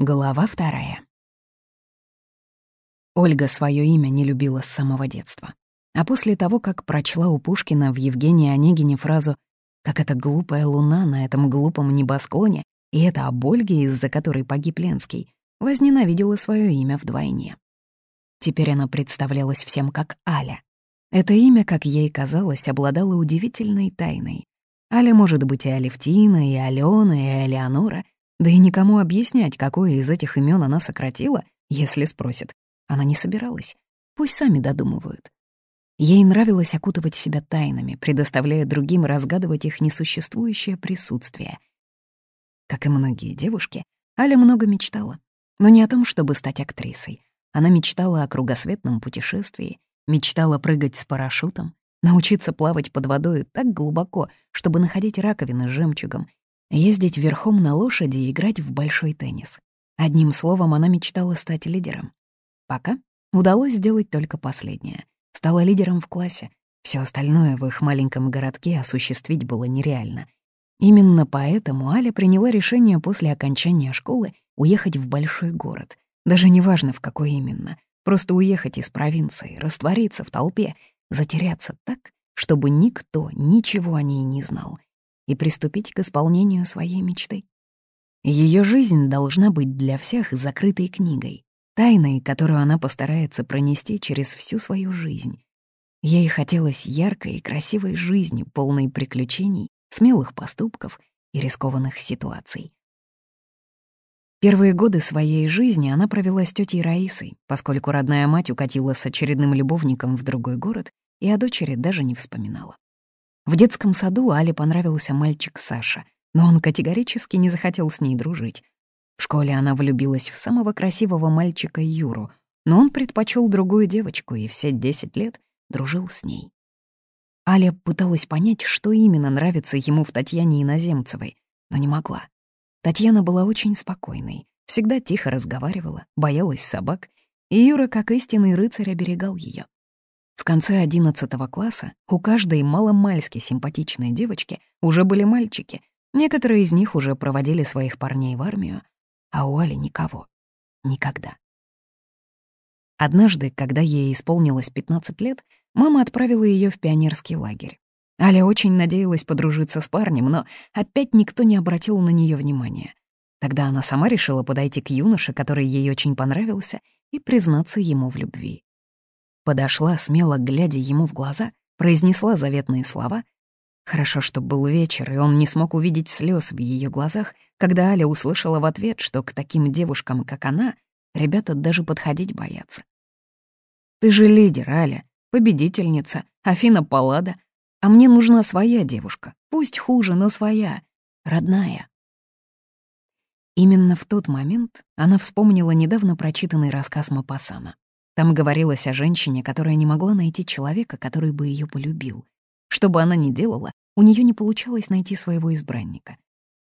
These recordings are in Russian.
Глава вторая. Ольга свое имя не любила с самого детства. А после того, как прочла у Пушкина в Евгении Онегине фразу «Как эта глупая луна на этом глупом небосклоне, и это об Ольге, из-за которой погиб Ленский», возненавидела свое имя вдвойне. Теперь она представлялась всем как Аля. Это имя, как ей казалось, обладало удивительной тайной. Аля может быть и Алевтина, и Алена, и Элеонора — да и никому объяснять, какое из этих имен она сократила, если спросят. Она не собиралась. Пусть сами додумывают. Ей нравилось окутывать себя тайнами, предоставляя другим разгадывать их несуществующее присутствие. Как и многие девушки, Аля много мечтала. Но не о том, чтобы стать актрисой. Она мечтала о кругосветном путешествии, мечтала прыгать с парашютом, научиться плавать под водой так глубоко, чтобы находить раковины с жемчугом Ездить верхом на лошади и играть в большой теннис. Одним словом, она мечтала стать лидером. Пока удалось сделать только последнее. Стала лидером в классе. Все остальное в их маленьком городке осуществить было нереально. Именно поэтому Аля приняла решение после окончания школы уехать в большой город. Даже неважно, в какой именно. Просто уехать из провинции, раствориться в толпе, затеряться так, чтобы никто ничего о ней не знал — и приступить к исполнению своей мечты. Ее жизнь должна быть для всех закрытой книгой, тайной, которую она постарается пронести через всю свою жизнь. Ей хотелось яркой и красивой жизни, полной приключений, смелых поступков и рискованных ситуаций. Первые годы своей жизни она провела с тетей Раисой, поскольку родная мать укатила с очередным любовником в другой город и о дочери даже не вспоминала. В детском саду Але понравился мальчик Саша, но он категорически не захотел с ней дружить. В школе она влюбилась в самого красивого мальчика Юру, но он предпочел другую девочку и все 10 лет дружил с ней. Аля пыталась понять, что именно нравится ему в Татьяне Иноземцевой, но не могла. Татьяна была очень спокойной, всегда тихо разговаривала, боялась собак, и Юра, как истинный рыцарь, оберегал ее. В конце одиннадцатого класса у каждой маломальски симпатичной девочки уже были мальчики. Некоторые из них уже проводили своих парней в армию, а у Али никого. Никогда. Однажды, когда ей исполнилось 15 лет, мама отправила ее в пионерский лагерь. Аля очень надеялась подружиться с парнем, но опять никто не обратил на нее внимания. Тогда она сама решила подойти к юноше, который ей очень понравился, и признаться ему в любви. Подошла, смело глядя ему в глаза, произнесла заветные слова. Хорошо, что был вечер, и он не смог увидеть слез в ее глазах, когда Аля услышала в ответ, что к таким девушкам, как она, ребята даже подходить боятся. «Ты же лидер, Аля, победительница, Афина Паллада, а мне нужна своя девушка, пусть хуже, но своя, родная». Именно в тот момент она вспомнила недавно прочитанный рассказ Мапасана. Там говорилось о женщине, которая не могла найти человека, который бы ее полюбил. Что бы она ни делала, у нее не получалось найти своего избранника.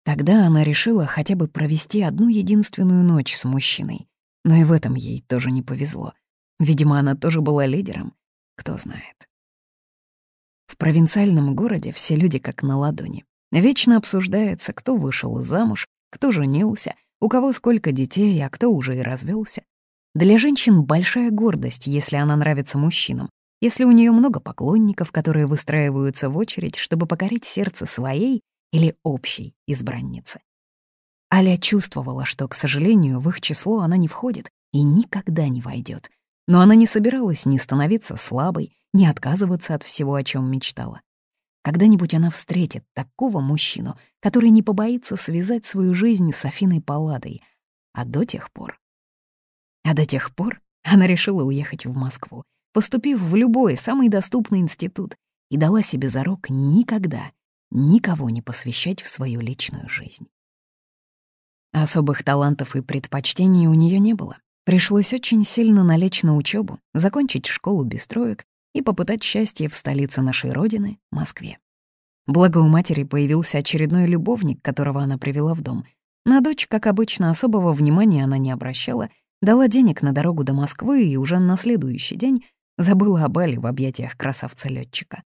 Тогда она решила хотя бы провести одну единственную ночь с мужчиной. Но и в этом ей тоже не повезло. Видимо, она тоже была лидером. Кто знает. В провинциальном городе все люди как на ладони. Вечно обсуждается, кто вышел замуж, кто женился, у кого сколько детей, а кто уже и развелся. Для женщин большая гордость, если она нравится мужчинам, если у нее много поклонников, которые выстраиваются в очередь, чтобы покорить сердце своей или общей избранницы. Аля чувствовала, что, к сожалению, в их число она не входит и никогда не войдет. Но она не собиралась ни становиться слабой, ни отказываться от всего, о чем мечтала. Когда-нибудь она встретит такого мужчину, который не побоится связать свою жизнь с Афиной Палладой, а до тех пор а до тех пор она решила уехать в Москву, поступив в любой самый доступный институт, и дала себе зарок никогда никого не посвящать в свою личную жизнь. Особых талантов и предпочтений у нее не было. Пришлось очень сильно налечь на учебу, закончить школу без троек и попытать счастье в столице нашей родины, Москве. Благо у матери появился очередной любовник, которого она привела в дом. На дочь, как обычно, особого внимания она не обращала Дала денег на дорогу до Москвы и уже на следующий день забыла о Бале в объятиях красавца летчика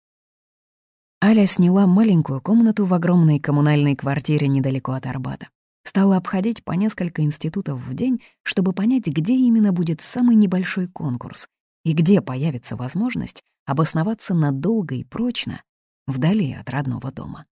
Аля сняла маленькую комнату в огромной коммунальной квартире недалеко от Арбата. Стала обходить по несколько институтов в день, чтобы понять, где именно будет самый небольшой конкурс и где появится возможность обосноваться надолго и прочно вдали от родного дома.